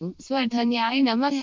स्वधन्याय नमः